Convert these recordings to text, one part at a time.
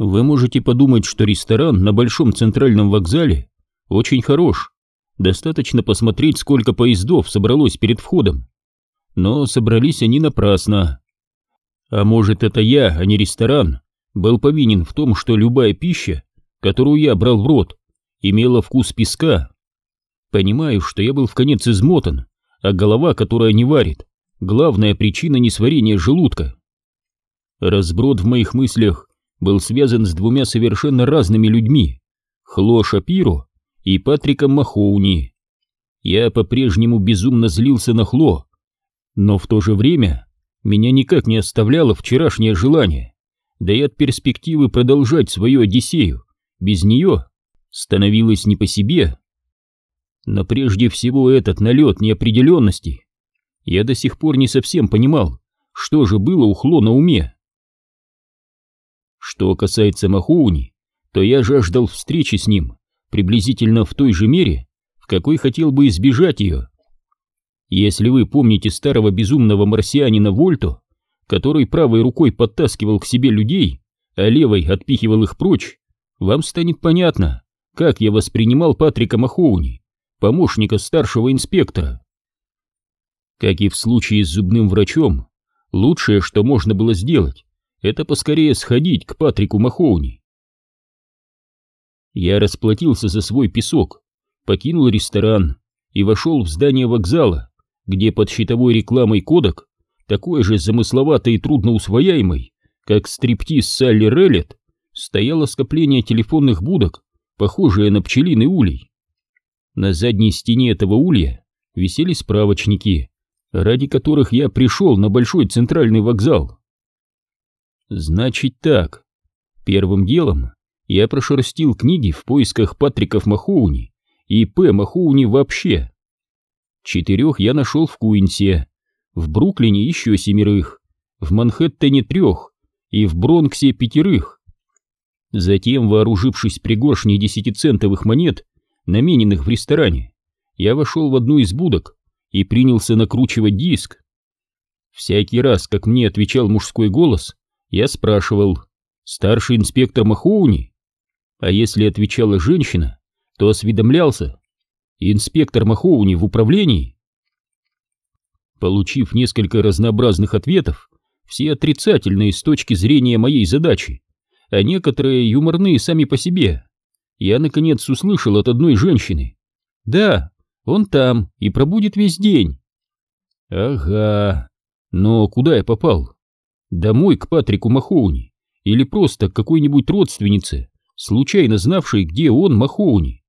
Вы можете подумать, что ресторан на Большом Центральном вокзале очень хорош. Достаточно посмотреть, сколько поездов собралось перед входом. Но собрались они напрасно. А может, это я, а не ресторан, был повинен в том, что любая пища, которую я брал в рот, имела вкус песка. Понимаю, что я был в конец измотан, а голова, которая не варит, главная причина несварения желудка. Разброд в моих мыслях был связан с двумя совершенно разными людьми — Хло Шапиро и Патриком Махоуни. Я по-прежнему безумно злился на Хло, но в то же время меня никак не оставляло вчерашнее желание, да и от перспективы продолжать свою Одиссею без нее становилось не по себе. Но прежде всего этот налет неопределенности. Я до сих пор не совсем понимал, что же было у Хло на уме. Что касается Махоуни, то я жаждал встречи с ним приблизительно в той же мере, в какой хотел бы избежать ее. Если вы помните старого безумного марсианина Вольто, который правой рукой подтаскивал к себе людей, а левой отпихивал их прочь, вам станет понятно, как я воспринимал Патрика Махоуни, помощника старшего инспектора. Как и в случае с зубным врачом, лучшее, что можно было сделать, это поскорее сходить к Патрику Махоуни. Я расплатился за свой песок, покинул ресторан и вошел в здание вокзала, где под щитовой рекламой кодек, такой же замысловатой и трудноусвояемой, как стриптиз Салли Реллет, стояло скопление телефонных будок, похожее на пчелиный улей. На задней стене этого улья висели справочники, ради которых я пришел на большой центральный вокзал. Значит так, первым делом я прошерстил книги в поисках Патриков Махоуни и П. Махоуни вообще. Четырех я нашел в Куинсе, в Бруклине еще семерых, в Манхэттене трех и в Бронксе пятерых. Затем, вооружившись пригоршней десятицентовых монет, намененных в ресторане, я вошел в одну из будок и принялся накручивать диск. Всякий раз, как мне отвечал мужской голос, я спрашивал «Старший инспектор Махоуни?» А если отвечала женщина, то осведомлялся. Инспектор Махоуни в управлении? Получив несколько разнообразных ответов, все отрицательные с точки зрения моей задачи, а некоторые юморные сами по себе, я наконец услышал от одной женщины. «Да, он там и пробудет весь день». «Ага, но куда я попал? Домой к Патрику Махоуни или просто к какой-нибудь родственнице?» случайно знавший, где он, Махоуни.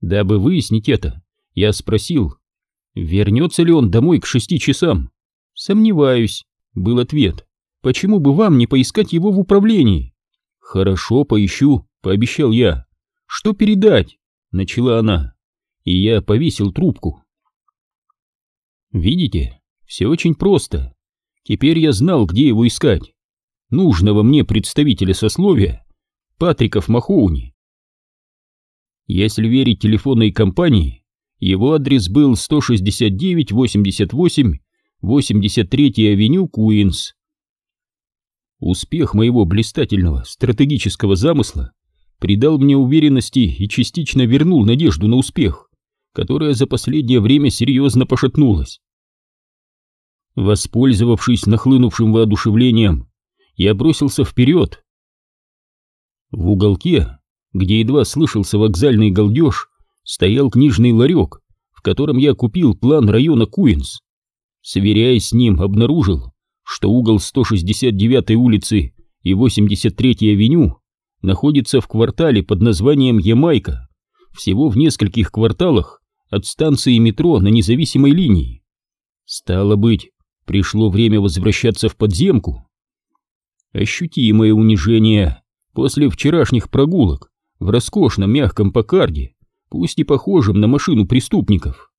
Дабы выяснить это, я спросил, вернется ли он домой к шести часам. Сомневаюсь, был ответ. Почему бы вам не поискать его в управлении? Хорошо, поищу, пообещал я. Что передать? Начала она, и я повесил трубку. Видите, все очень просто. Теперь я знал, где его искать. Нужного мне представителя сословия Патриков Махоуни. Если верить телефонной компании, его адрес был 169-88, 83-й авеню Куинс. Успех моего блистательного стратегического замысла придал мне уверенности и частично вернул надежду на успех, которая за последнее время серьезно пошатнулась. Воспользовавшись нахлынувшим воодушевлением, я бросился вперед, в уголке, где едва слышался вокзальный галдеж, стоял книжный ларек, в котором я купил план района Куинс. Сверяясь с ним, обнаружил, что угол 169-й улицы и 83-й авеню находится в квартале под названием Ямайка, всего в нескольких кварталах от станции метро на независимой линии. Стало быть, пришло время возвращаться в подземку. Ощутимое унижение После вчерашних прогулок в роскошном мягком паккарде, пусть и похожем на машину преступников.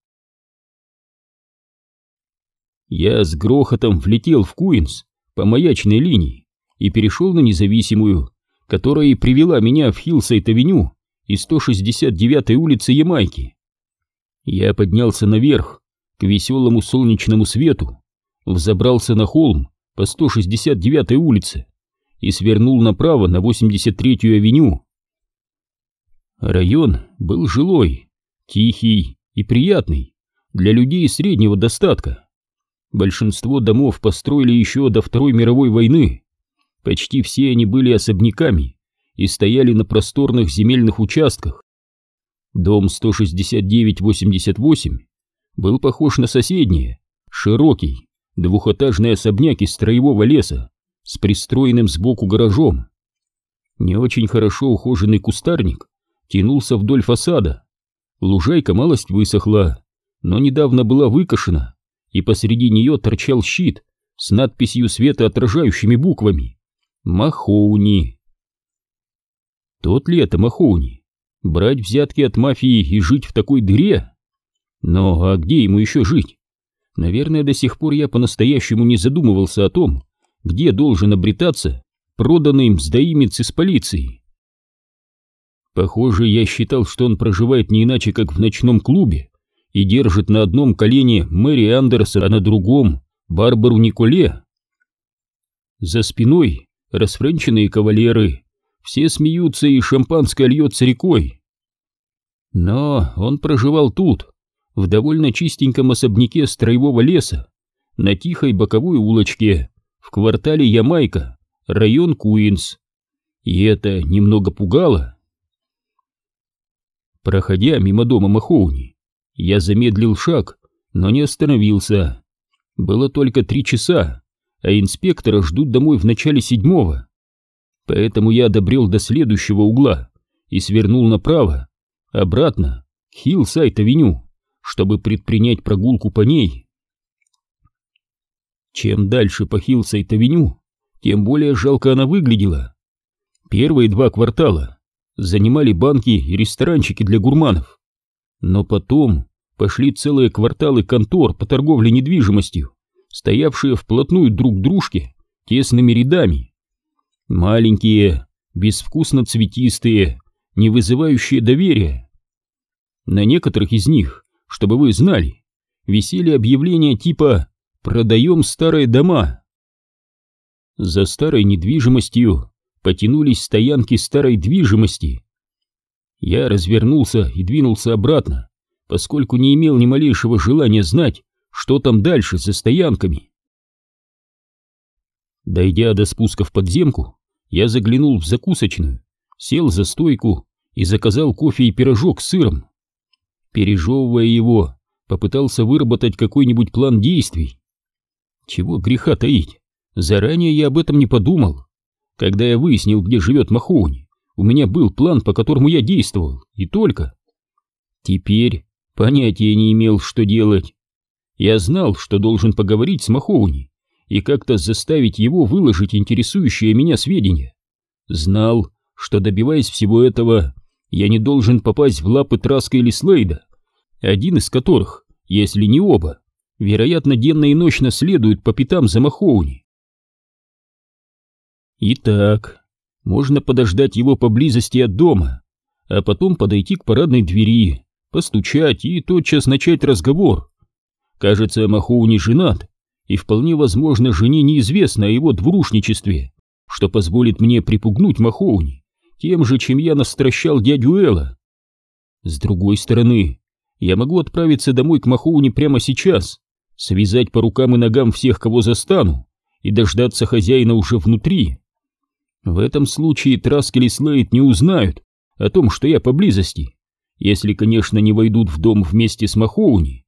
Я с грохотом влетел в Куинс по маячной линии и перешел на независимую, которая и привела меня в Хиллсайд-авеню и 169-й улицы Ямайки. Я поднялся наверх, к веселому солнечному свету, взобрался на холм по 169-й улице и свернул направо на 83-ю авеню. Район был жилой, тихий и приятный для людей среднего достатка. Большинство домов построили еще до Второй мировой войны. Почти все они были особняками и стояли на просторных земельных участках. Дом 169-88 был похож на соседние, широкий, двухэтажный особняк из строевого леса с пристроенным сбоку гаражом. Не очень хорошо ухоженный кустарник тянулся вдоль фасада. Лужайка малость высохла, но недавно была выкошена, и посреди нее торчал щит с надписью светоотражающими буквами «Махоуни». Тот ли это Махоуни? Брать взятки от мафии и жить в такой дыре? Но а где ему еще жить? Наверное, до сих пор я по-настоящему не задумывался о том, где должен обретаться проданный им сдаимец из полиции. Похоже, я считал, что он проживает не иначе, как в ночном клубе, и держит на одном колене Мэри Андерса, а на другом — Барбару Николе. За спиной расфренченные кавалеры, все смеются и шампанское льется рекой. Но он проживал тут, в довольно чистеньком особняке строевого леса, на тихой боковой улочке, в квартале Ямайка, район Куинс. И это немного пугало. Проходя мимо дома Махоуни, я замедлил шаг, но не остановился. Было только три часа, а инспектора ждут домой в начале седьмого. Поэтому я добрел до следующего угла и свернул направо, обратно, к Хиллсайд-авеню чтобы предпринять прогулку по ней. Чем дальше по Хиллсайд-авеню, тем более жалко она выглядела. Первые два квартала занимали банки и ресторанчики для гурманов. Но потом пошли целые кварталы контор по торговле недвижимостью, стоявшие вплотную друг к дружке тесными рядами. Маленькие, безвкусно цветистые, не вызывающие доверия. На некоторых из них чтобы вы знали, висели объявления типа «Продаем старые дома». За старой недвижимостью потянулись стоянки старой движимости. Я развернулся и двинулся обратно, поскольку не имел ни малейшего желания знать, что там дальше за стоянками. Дойдя до спуска в подземку, я заглянул в закусочную, сел за стойку и заказал кофе и пирожок с сыром пережевывая его, попытался выработать какой-нибудь план действий. Чего греха таить, заранее я об этом не подумал. Когда я выяснил, где живет Махоуни, у меня был план, по которому я действовал, и только. Теперь понятия не имел, что делать. Я знал, что должен поговорить с Махоуни и как-то заставить его выложить интересующие меня сведения. Знал, что добиваясь всего этого, я не должен попасть в лапы Траска или Слейда, один из которых, если не оба, вероятно, денно и ночно следуют по пятам за Махоуни. Итак, можно подождать его поблизости от дома, а потом подойти к парадной двери, постучать и тотчас начать разговор. Кажется, Махоуни женат, и вполне возможно, жене неизвестно о его двурушничестве, что позволит мне припугнуть Махоуни тем же, чем я настращал дядю Элла. С другой стороны, я могу отправиться домой к Махоуни прямо сейчас, связать по рукам и ногам всех, кого застану, и дождаться хозяина уже внутри. В этом случае Траскель и Слейд не узнают о том, что я поблизости, если, конечно, не войдут в дом вместе с Махоуни.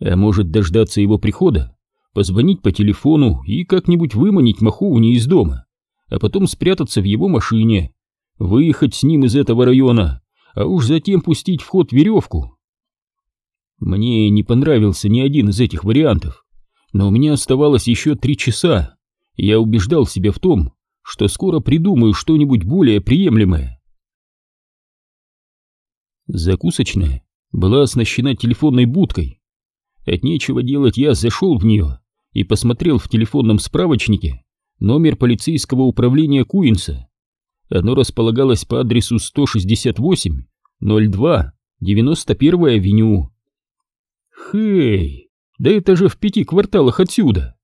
А может дождаться его прихода, позвонить по телефону и как-нибудь выманить Махоуни из дома, а потом спрятаться в его машине, выехать с ним из этого района, а уж затем пустить в ход веревку. Мне не понравился ни один из этих вариантов, но у меня оставалось еще три часа, и я убеждал себя в том, что скоро придумаю что-нибудь более приемлемое. Закусочная была оснащена телефонной будкой. От нечего делать я зашел в нее и посмотрел в телефонном справочнике номер полицейского управления Куинса. Оно располагалось по адресу 168 02 91 авеню. Хей, да это же в пяти кварталах отсюда.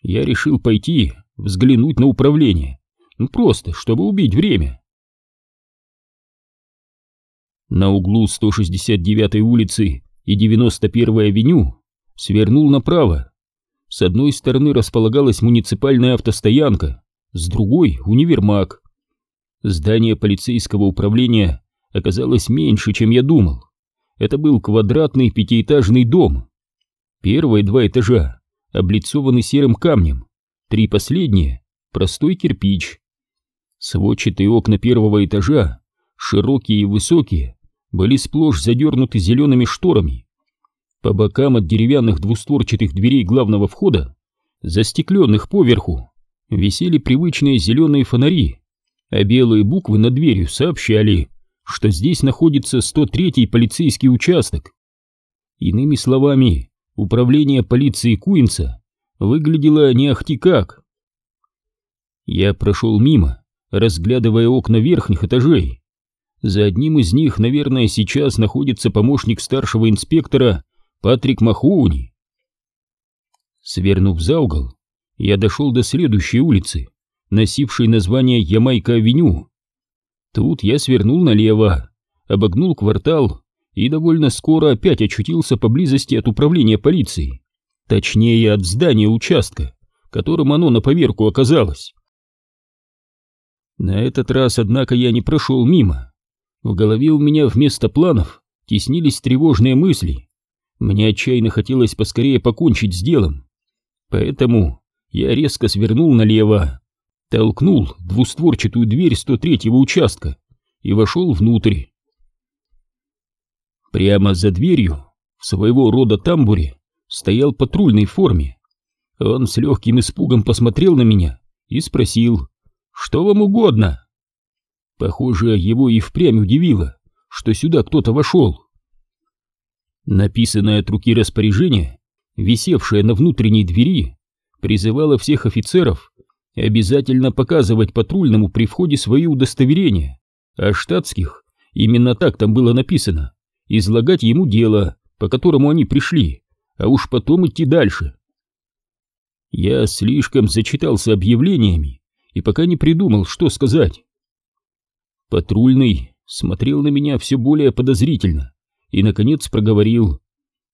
Я решил пойти взглянуть на управление. Ну, просто, чтобы убить время. На углу 169-й улицы и 91-й авеню свернул направо. С одной стороны располагалась муниципальная автостоянка, с другой — универмаг. Здание полицейского управления оказалось меньше, чем я думал. Это был квадратный пятиэтажный дом. Первые два этажа облицованы серым камнем, три последние — простой кирпич. Сводчатые окна первого этажа, широкие и высокие, были сплошь задернуты зелеными шторами. По бокам от деревянных двустворчатых дверей главного входа, застекленных поверху, висели привычные зеленые фонари, а белые буквы над дверью сообщали, что здесь находится 103-й полицейский участок. Иными словами, управление полиции Куинса выглядело не ахти как. Я прошел мимо, разглядывая окна верхних этажей. За одним из них, наверное, сейчас находится помощник старшего инспектора Патрик Махоуни. Свернув за угол, я дошел до следующей улицы, носившей название Ямайка-авеню. Тут я свернул налево, обогнул квартал и довольно скоро опять очутился поблизости от управления полиции, точнее от здания участка, которым оно на поверку оказалось. На этот раз, однако, я не прошел мимо. В голове у меня вместо планов теснились тревожные мысли. Мне отчаянно хотелось поскорее покончить с делом. Поэтому я резко свернул налево, толкнул двустворчатую дверь 103-го участка и вошел внутрь. Прямо за дверью, в своего рода тамбуре, стоял патрульный в форме. Он с легким испугом посмотрел на меня и спросил, «Что вам угодно?» Похоже, его и впрямь удивило, что сюда кто-то вошел. Написанное от руки распоряжение, висевшее на внутренней двери, призывало всех офицеров обязательно показывать патрульному при входе свои удостоверения, а штатских, именно так там было написано, излагать ему дело, по которому они пришли, а уж потом идти дальше. Я слишком зачитался объявлениями и пока не придумал, что сказать. Патрульный смотрел на меня все более подозрительно и, наконец, проговорил.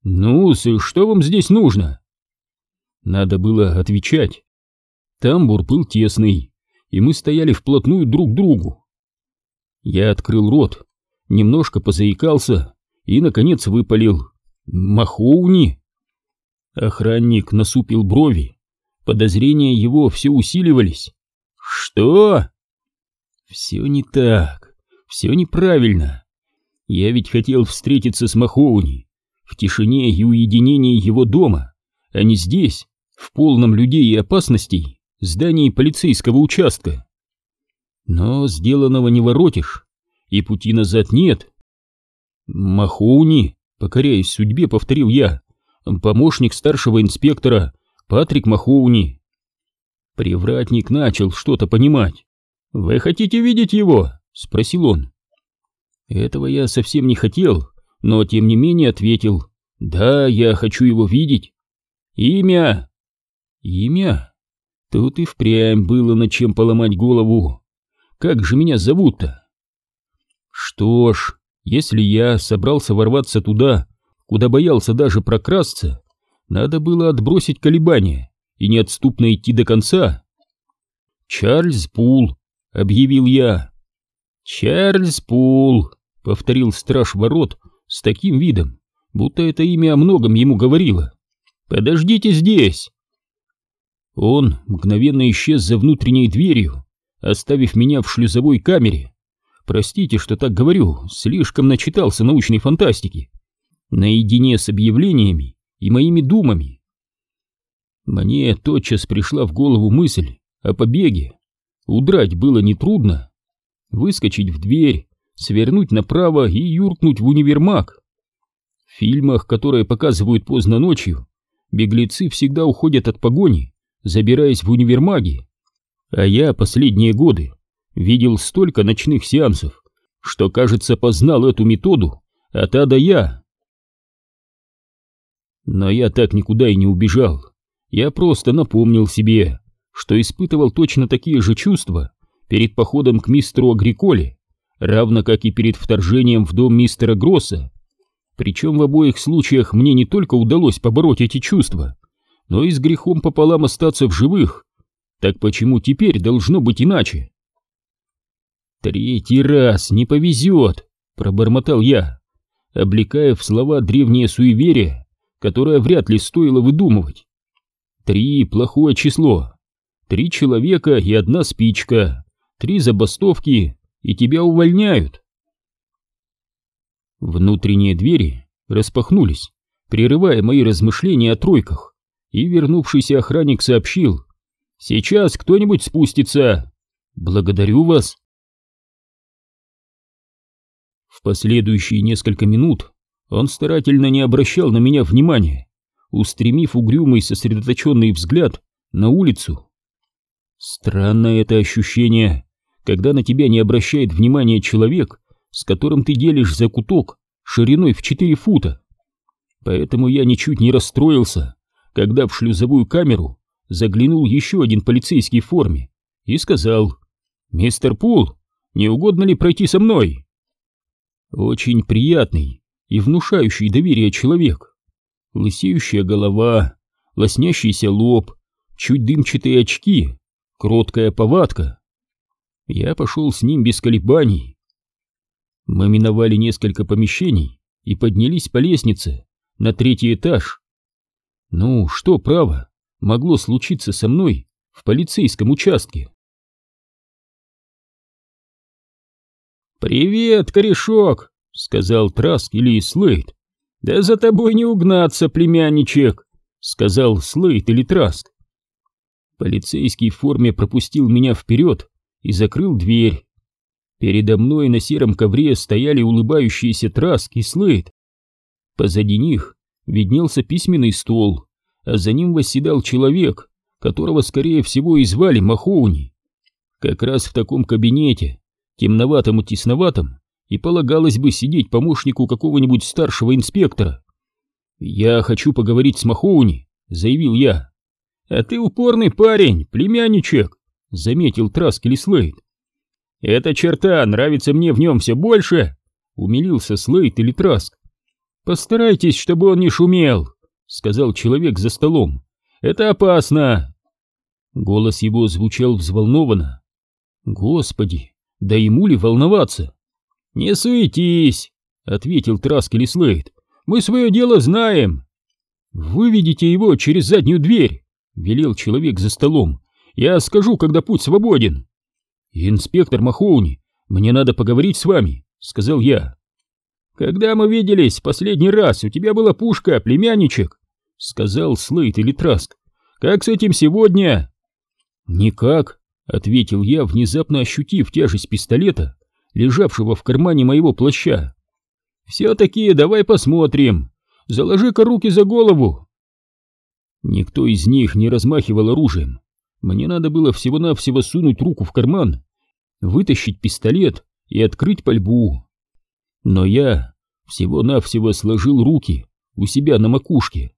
«Ну, что вам здесь нужно?» Надо было отвечать. Тамбур был тесный, и мы стояли вплотную друг к другу. Я открыл рот, немножко позаикался и, наконец, выпалил. «Махоуни!» Охранник насупил брови. Подозрения его все усиливались. «Что?» «Все не так, все неправильно. Я ведь хотел встретиться с Махоуни в тишине и уединении его дома, а не здесь, в полном людей и опасностей, здании полицейского участка. Но сделанного не воротишь, и пути назад нет. Махоуни, покоряясь судьбе, повторил я, помощник старшего инспектора Патрик Махоуни. Привратник начал что-то понимать. «Вы хотите видеть его?» — спросил он. Этого я совсем не хотел, но тем не менее ответил. «Да, я хочу его видеть». «Имя?» «Имя?» Тут и впрямь было над чем поломать голову. Как же меня зовут-то? Что ж, если я собрался ворваться туда, куда боялся даже прокрасться, надо было отбросить колебания и неотступно идти до конца. «Чарльз Пул», — объявил я. «Чарльз Пул», — повторил страж ворот с таким видом, будто это имя о многом ему говорило. «Подождите здесь!» Он мгновенно исчез за внутренней дверью, оставив меня в шлюзовой камере. Простите, что так говорю, слишком начитался научной фантастики. Наедине с объявлениями и моими думами. Мне тотчас пришла в голову мысль о побеге. Удрать было нетрудно. Выскочить в дверь, свернуть направо и юркнуть в универмаг. В фильмах, которые показывают поздно ночью, беглецы всегда уходят от погони забираясь в универмаги. А я последние годы видел столько ночных сеансов, что, кажется, познал эту методу от А до Я. Но я так никуда и не убежал. Я просто напомнил себе, что испытывал точно такие же чувства перед походом к мистеру Агриколе, равно как и перед вторжением в дом мистера Гросса. Причем в обоих случаях мне не только удалось побороть эти чувства, но и с грехом пополам остаться в живых. Так почему теперь должно быть иначе? «Третий раз не повезет», — пробормотал я, облекая в слова древнее суеверие, которое вряд ли стоило выдумывать. «Три — плохое число. Три человека и одна спичка. Три забастовки, и тебя увольняют». Внутренние двери распахнулись, прерывая мои размышления о тройках, и вернувшийся охранник сообщил. «Сейчас кто-нибудь спустится. Благодарю вас». В последующие несколько минут он старательно не обращал на меня внимания, устремив угрюмый сосредоточенный взгляд на улицу. Странное это ощущение, когда на тебя не обращает внимания человек, с которым ты делишь закуток шириной в 4 фута. Поэтому я ничуть не расстроился, когда в шлюзовую камеру заглянул еще один полицейский в форме и сказал «Мистер Пул, не угодно ли пройти со мной?» Очень приятный и внушающий доверие человек. Лысеющая голова, лоснящийся лоб, чуть дымчатые очки, кроткая повадка. Я пошел с ним без колебаний. Мы миновали несколько помещений и поднялись по лестнице на третий этаж. Ну, что, право, могло случиться со мной в полицейском участке? «Привет, корешок!» — сказал Траск или Слейд. «Да за тобой не угнаться, племянничек!» — сказал Слейд или Траск. Полицейский в форме пропустил меня вперед и закрыл дверь. Передо мной на сером ковре стояли улыбающиеся Траск и Слейд. Позади них виднелся письменный стол, а за ним восседал человек, которого, скорее всего, и звали Махоуни. Как раз в таком кабинете темноватом и тесноватом, и полагалось бы сидеть помощнику какого-нибудь старшего инспектора. «Я хочу поговорить с Махоуни», — заявил я. «А ты упорный парень, племянничек», — заметил Траскели Слейд. «Эта черта нравится мне в нем все больше», — умилился Слейд или Траск. «Постарайтесь, чтобы он не шумел», — сказал человек за столом. «Это опасно». Голос его звучал взволнованно. «Господи, да ему ли волноваться? Не суетись, ответил Траскели Слейд. Мы свое дело знаем. Выведите его через заднюю дверь, велел человек за столом. Я скажу, когда путь свободен. Инспектор Махоуни, мне надо поговорить с вами, сказал я. Когда мы виделись последний раз, у тебя была пушка, племянничек, сказал Слейд или Траск. Как с этим сегодня? Никак, ответил я, внезапно ощутив тяжесть пистолета, лежавшего в кармане моего плаща. «Все-таки давай посмотрим. Заложи-ка руки за голову». Никто из них не размахивал оружием. Мне надо было всего-навсего сунуть руку в карман, вытащить пистолет и открыть пальбу. Но я всего-навсего сложил руки у себя на макушке